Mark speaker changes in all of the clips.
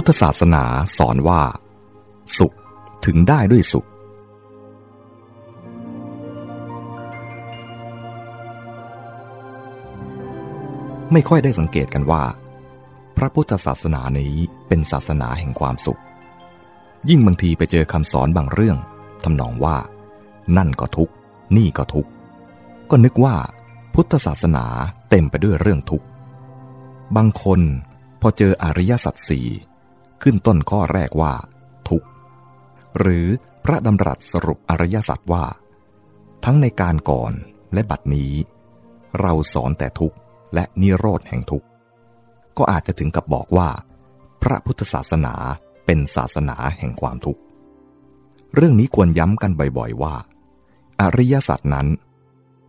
Speaker 1: พุทธศาสนาสอนว่า สุขถึงได้ด้วยสุข ไม่ค่อยได้สังเกตกันว่า พระพุทธศาสนานี้เป็นศาสนาแห่งความสุข ยิ่งบางทีไปเจอคำสอนบางเรื่องทำนองว่า นั่นก็ทุกนี่ก็ทุกก็นึกว่าพุทธศาสนาเต็มไปด้วยเรื่องทุกข์ บางคนพอเจออริยสัจสี่ ขึ้นต้นข้อแรกว่า ทุกข์หรือพระดำรัสสรุปอริยสัจว่า ทั้งในการก่อนและบัดนี้ เราสอนแต่ทุกข์และนิโรธแห่งทุกข์ก็อาจจะถึงกับบอกว่า พระพุทธศาสนาเป็นศาสนาแห่งความทุกข์เรื่องนี้ควรย้ำกันบ่อยๆว่า อริยสัจนั้น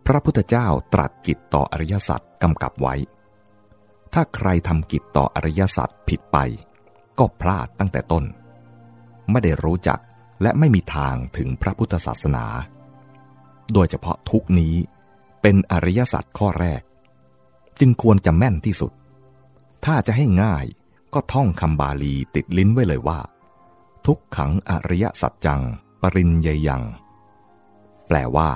Speaker 1: พระพุทธเจ้าตรัสกิจต่ออริยสัจกำกับไว้ ถ้าใครทำกิจต่ออริยสัจผิดไป ก็พลาดตั้งแต่ต้น ไม่ได้รู้จักและไม่มีทางถึงพระพุทธศาสนา โดยเฉพาะทุกนี้เป็นอริยสัจข้อแรก จึงควรจะแม่นที่สุด ถ้าจะให้ง่ายก็ท่องคำบาลีติดลิ้นไว้เลยว่า ทุกขังอริยสัจจัง ปริญญายัง แปลว่า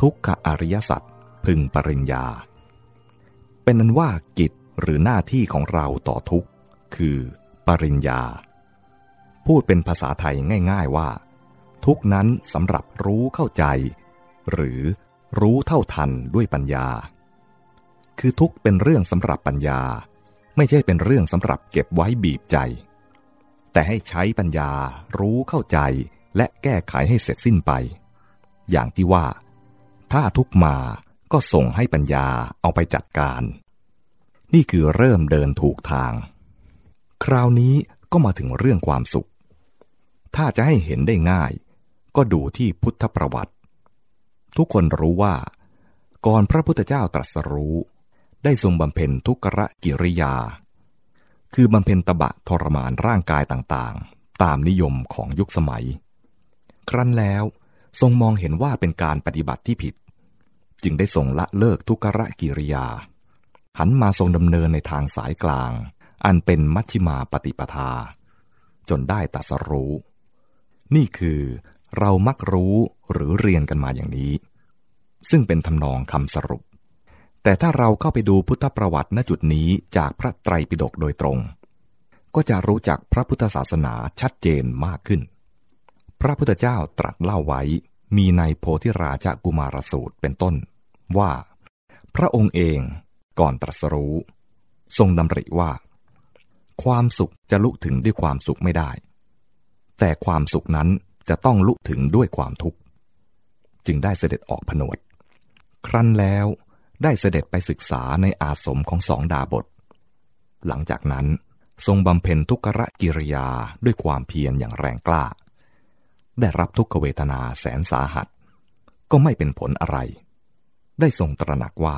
Speaker 1: ทุกขอริยสัจพึงปริญญา เป็นนั้นว่ากิจหรือหน้าที่ของเราต่อทุกคือ ริญญา พูดเป็นภาษาไทยง่าย ๆว่า ทุกนั้นสำหรับรู้เข้าใจ หรือรู้เท่าทันด้วยปัญญา คือทุกเป็นเรื่องสำหรับปัญญา ไม่ใช่เป็นเรื่องสำหรับเก็บไว้บีบใจ แต่ให้ใช้ปัญญารู้เข้าใจและแก้ไขให้เสร็จสิ้นไป อย่างที่ว่า ถ้าทุกมาก็ส่งให้ปัญญาเอาไปจัดการ นี่คือเริ่มเดินถูกทาง คราวนี้ก็มาถึงเรื่องความสุข ถ้าจะให้เห็นได้ง่าย ก็ดูที่พุทธประวัติ ทุกคนรู้ว่า ก่อนพระพุทธเจ้าตรัสรู้ ได้ทรงบำเพ็ญทุกรกิริยา คือบำเพ็ญตบะทรมานร่างกายต่างๆ ตามนิยมของยุคสมัย ครั้นแล้วทรงมองเห็นว่าเป็นการปฏิบัติที่ผิด จึงได้ทรงละเลิกทุกรกิริยา หันมาทรงดำเนินในทางสายกลาง อันเป็นมัชฌิมาปฏิปทา จนได้ตัสรู้ นี่คือเรามักรู้หรือเรียนกันมาอย่างนี้ ซึ่งเป็นทำนองคำสรุป แต่ถ้าเราเข้าไปดูพุทธประวัติณจุดนี้จากพระไตรปิฎกโดยตรง ก็จะรู้จักพระพุทธศาสนาชัดเจนมากขึ้น พระพุทธเจ้าตรัสเล่าไว้มีในโพธิราชกุมารสูตรเป็นต้น ว่า พระองค์เองก่อนตรัสรู้ ทรงดำริว่า ความสุขจะลุถึงด้วยความสุขไม่ได้ แต่ความสุขนั้นจะต้องลุถึงด้วยความทุกข์ จึงได้เสด็จออกผนวด ครั้นแล้วได้เสด็จไปศึกษาในอาสมของสองดาบท หลังจากนั้นทรงบำเพ็ญทุกขะกิริยาด้วยความเพียรอย่างแรงกล้า ได้รับทุกขเวทนาแสนสาหัส ก็ไม่เป็นผลอะไร ได้ทรงตระหนักว่า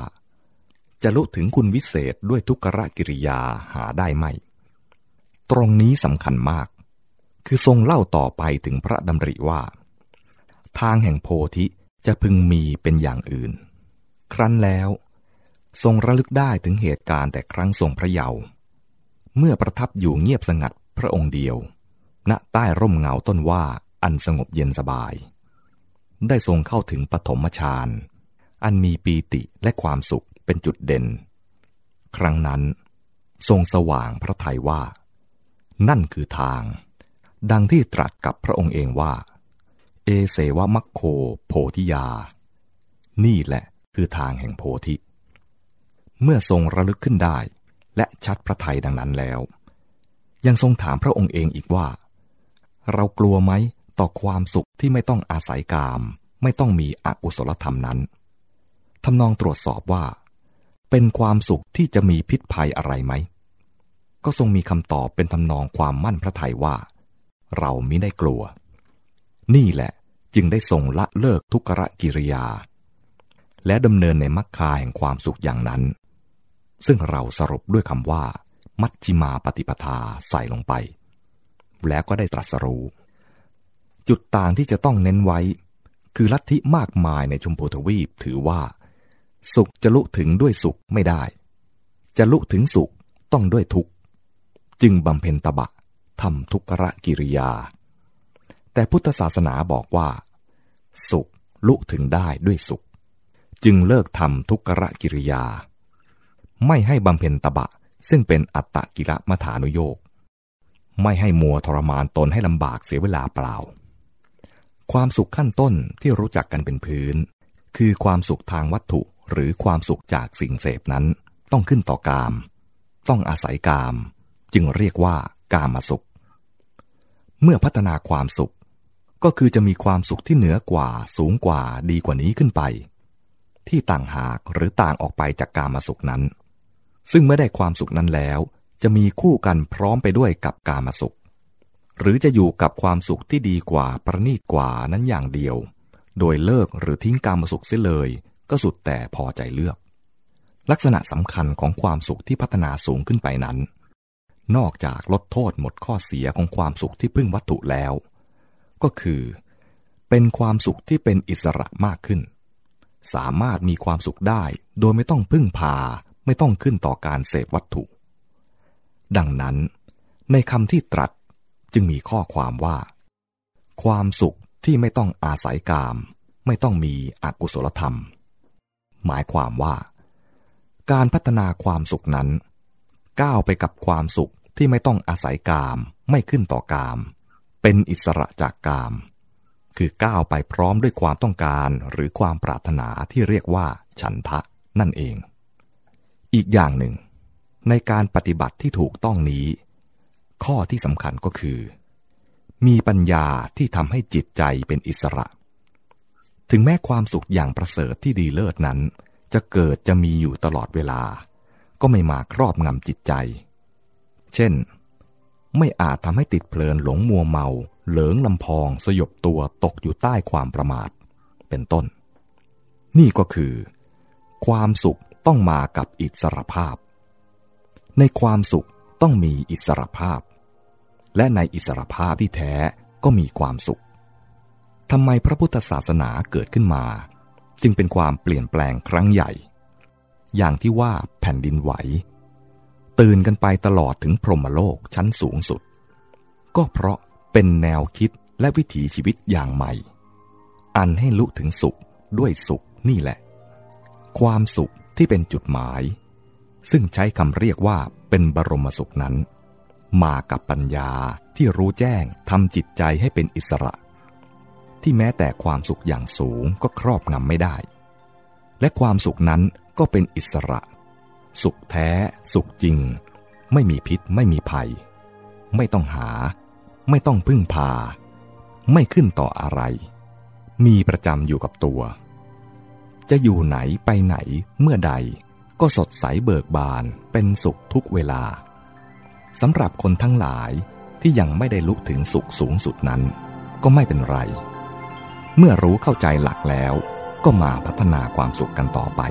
Speaker 1: จะลุถึงคุณวิเศษด้วยทุกขะกิริยาหาได้ไหม ตรงนี้สำคัญมาก คือทรงเล่าต่อไปถึงพระดำริว่า ทางแห่งโพธิจะพึงมีเป็นอย่างอื่น ครั้นแล้ว ทรงระลึกได้ถึงเหตุการณ์แต่ครั้งทรงพระเยาว์เมื่อประทับอยู่เงียบสงัดพระองค์เดียว ณใต้ร่มเงาต้นว่าอันสงบเย็นสบาย ได้ทรงเข้าถึงปฐมฌานอันมีปีติและความสุขเป็นจุดเด่น ครั้งนั้น ทรงสว่างพระทัยว่า นั่นคือทาง ดังที่ตรัสกับพระองค์เองว่า เอเสวมัคโคโพธิยา นี่แหละคือทางแห่งโพธิ เมื่อทรงระลึกขึ้นได้ และชัดพระทัยดังนั้นแล้ว ยังทรงถามพระองค์เองอีกว่า เรากลัวไหมต่อความสุขที่ไม่ต้องอาศัยกาม ไม่ต้องมีอกุศลธรรมนั้นทำนองตรวจสอบว่า เป็นความสุขที่จะมีพิษภัยอะไรไหม ก็ทรงมีคำตอบเป็นทำนองความมั่นพระทัยว่า เรามิได้กลัว นี่แหละจึงได้ทรงละเลิกทุกขะกิริยา และดำเนินในมรรคาแห่งความสุขอย่างนั้น ซึ่งเราสรุปด้วยคำว่า มัชจิมาปฏิปทาใส่ลงไป แล้วก็ได้ตรัสรู้ จุดต่างที่จะต้องเน้นไว้ คือลัทธิมากมายในชมพูทวีปถือว่า สุขจะลุถึงด้วยสุขไม่ได้ จะลุถึงสุขต้องด้วยทุกข์ จึงบำเพ็ญตบะทำทุกรกิริยา แต่พุทธศาสนาบอกว่า สุขลุถึงได้ด้วยสุข จึงเลิกทำทุกรกิริยา ไม่ให้บำเพ็ญตบะซึ่งเป็นอัตตกิรมัฐานุโยกไม่ให้มัวทรมานตนให้ลำบากเสียเวลาเปล่า ความสุขขั้นต้นที่รู้จักกันเป็นพื้น คือความสุขทางวัตถุหรือความสุขจากสิ่งเสพนั้น ต้องขึ้นต่อกาม ต้องอาศัยกาม จึงเรียกว่ากามาสุข เมื่อพัฒนาความสุข ก็คือจะมีความสุขที่เหนือกว่าสูงกว่าดีกว่านี้ขึ้นไป ที่ต่างหากหรือต่างออกไปจากกามาสุขนั้น ซึ่งเมื่อได้ความสุขนั้นแล้ว จะมีคู่กันพร้อมไปด้วยกับกามสุข หรือจะอยู่กับความสุขที่ดีกว่าประณีตกว่านั้นอย่างเดียว โดยเลิกหรือทิ้งกามสุขเสียเลย ก็สุดแต่พอใจเลือกลักษณะสำคัญของความสุขที่พัฒนาสูงขึ้นไปนั้น นอกจากลดโทษหมดข้อเสียของความสุขที่พึ่งวัตถุแล้ว ก็คือ เป็นความสุขที่เป็นอิสระมากขึ้น สามารถมีความสุขได้โดยไม่ต้องพึ่งพาไม่ต้องขึ้นต่อการเสพวัตถุ ดังนั้น ในคำที่ตรัสจึงมีข้อความว่า ความสุขที่ไม่ต้องอาศัยกาม ไม่ต้องมีอกุศลธรรม หมายความว่า การพัฒนาความสุขนั้น ก้าวไปกับความสุขที่ไม่ต้องอาศัยกาม ไม่ขึ้นต่อกาม เป็นอิสระจากกาม คือก้าวไปพร้อมด้วยความต้องการหรือความปรารถนาที่เรียกว่า ฉันทะนั่นเอง อีกอย่างหนึ่ง ในการปฏิบัติที่ถูกต้องนี้ ข้อที่สำคัญก็คือ มีปัญญาที่ทำให้จิตใจเป็นอิสระ ถึงแม้ความสุขอย่างประเสริฐที่ดีเลิศนั้น จะเกิดจะมีอยู่ตลอดเวลา ก็ไม่มาครอบงำจิตใจ เช่น ไม่อาจทำให้ติดเพลินหลงมัวเมา เหลิงลำพองสยบตัวตกอยู่ใต้ความประมาท เป็นต้น นี่ก็คือ ความสุขต้องมากับอิสรภาพ ในความสุขต้องมีอิสรภาพ และในอิสรภาพที่แท้ก็มีความสุขทำไมพระพุทธศาสนาเกิดขึ้นมา จึงเป็นความเปลี่ยนแปลงครั้งใหญ่ อย่างที่ว่าแผ่นดินไหว ตื่นกันไปตลอดถึงพรหมโลกชั้นสูงสุด ก็เพราะเป็นแนวคิดและวิถีชีวิตอย่างใหม่ อันให้ลุถึงสุขด้วยสุขนี่แหละ ความสุขที่เป็นจุดหมาย ซึ่งใช้คำเรียกว่าเป็นบรมสุขนั้น มากับปัญญาที่รู้แจ้งทำจิตใจให้เป็นอิสระ ที่แม้แต่ความสุขอย่างสูงก็ครอบงำไม่ได้ และความสุขนั้น ก็เป็นอิสระ สุขแท้ สุขจริง ไม่มีพิษไม่มีภัย ไม่ต้องหา ไม่ต้องพึ่งพา ไม่ขึ้นต่ออะไร มีประจำอยู่กับตัว จะอยู่ไหนไปไหนเมื่อใด ก็สดใสเบิกบานเป็นสุขทุกเวลาสำหรับคนทั้งหลายที่ยังไม่ได้ลุกถึงสุขสูงสุดนั้น ก็ไม่เป็นไร เมื่อรู้เข้าใจหลักแล้ว ก็มาพัฒนาความสุขกันต่อไป